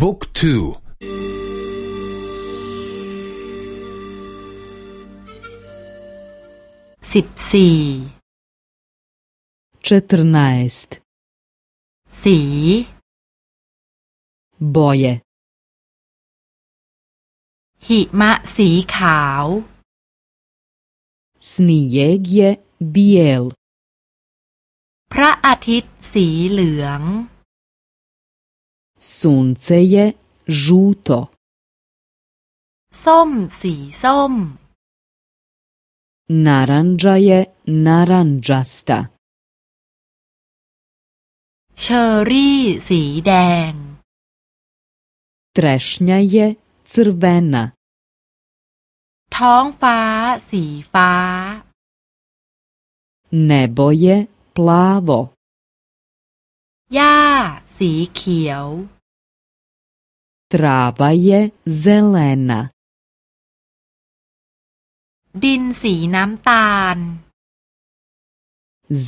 บุ๊กทูสิบสี่เจตรนาสตสีบอยหิมะสีขาวสนีเยกเยบีเอลพระอาทิตย์สีเหลือง Sunce je žuto. Som si som. Naranđa je naranđasta. Čeri si den. Trešnja je crvena. fa. Nebo je plavo. หญ้า สีเขียว Trava je zelena. ดินสีน้ำตาล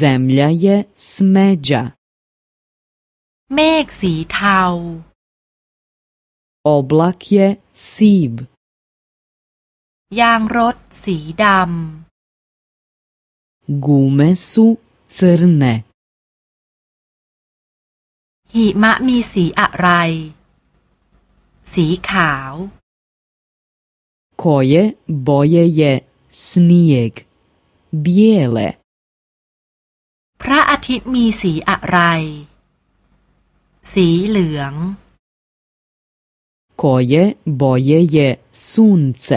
Zemlja je smeđa. เมฆสีเทา Oblak je siv. ยางรถสีดำ Gume su crne. หิมะมีสีอะไร สีขาวคอยเบอยเยสเนียก g b i j e l พระอาทิตย์มีสีอะไร สีเหลืองคอยเบอยเยสุนเซ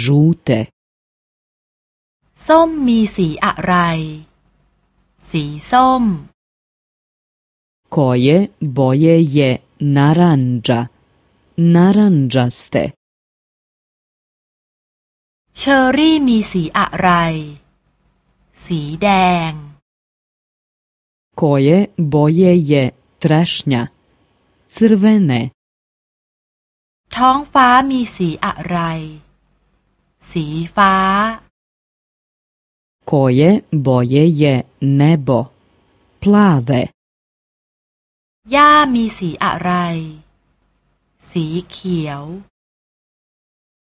จูเต ส้มมีสีอะไร สีส้ม koje boje je naranđa, naranđaste. เชอรี่มีสีอะไรสีแดง koje boje je trešnja, crvene. ท้องฟ้ามีสีอะไรสีฟ้า koje boje je nebo, plave. หญ้ามีสีอะไร สีเขียว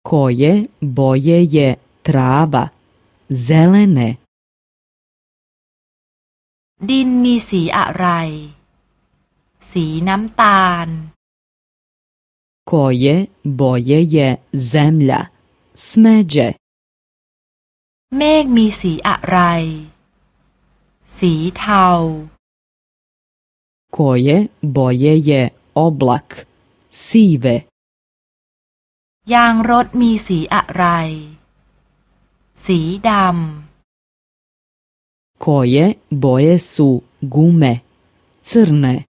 koje boje je trava zelene ดินมีสีอะไร สีน้ำตาล koje boje je zemlja smeđe เมฆมีสีอะไร สีเทา koje boje je oblak? Sive. ยางรถมีสีอะไร สีดำ koje boje su gume? Crne.